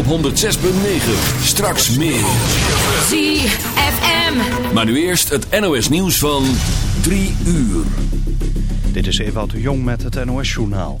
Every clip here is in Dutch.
op 106.9. Straks meer. ZFM. Maar nu eerst het NOS nieuws van 3 uur. Dit is Ewout de Jong met het NOS-journaal.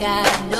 got no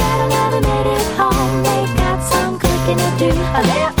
continue to.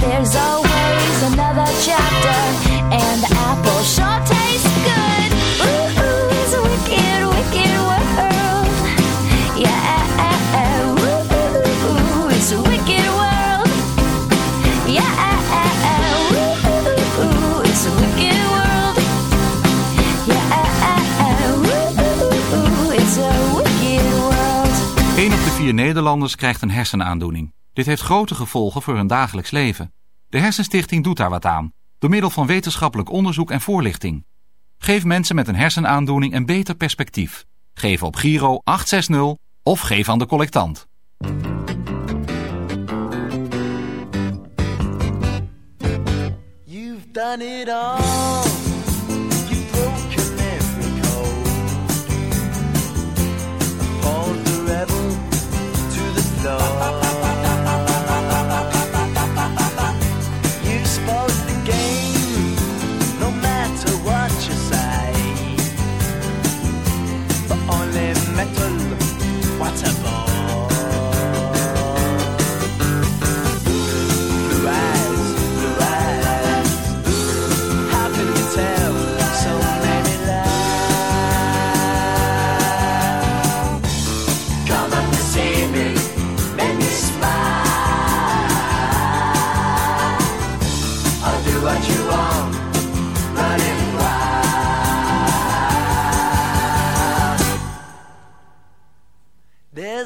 there's always another chapter, and apple tastes good. Ooh, ooh, it's a wicked, world. Yeah, ooh, it's wicked world. Wicked world. Wicked world. 1 op de vier Nederlanders krijgt een hersenaandoening. Dit heeft grote gevolgen voor hun dagelijks leven. De Hersenstichting doet daar wat aan, door middel van wetenschappelijk onderzoek en voorlichting. Geef mensen met een hersenaandoening een beter perspectief. Geef op Giro 860 of geef aan de collectant. You've done it all.